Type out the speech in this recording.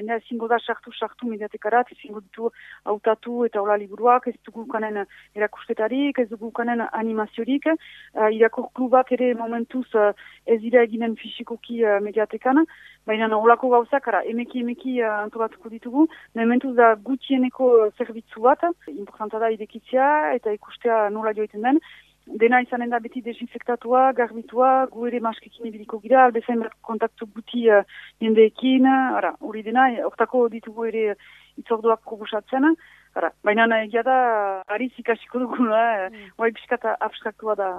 jendea ezingo da sartu-sartu mediatekarat, ezingo ditu hautatu eta hola liburuak, ez dugu kanen erakustetarik, ez dugu kanen animaziorik, uh, irakur klubat ere momentuz uh, ez dira eginen fisikoki uh, mediatekan, baina holako gauzak, ara, emeki emeki uh, antolatuko ditugu, momentuz da gutieneko zerbitzu bat, importanta da idekitzea eta ikustea nola joiten den, dena izanen da beti desinfektatua, garbitua, gu ere maskekin ibiliko gira, albezen bat kontaktu guti uh, jendeekin, ara, hori dena, hortako ditugu ere itzorduak probosatzen, ara, baina egia da, ari zikasiko dugu, eh? mm. oai abstraktua da.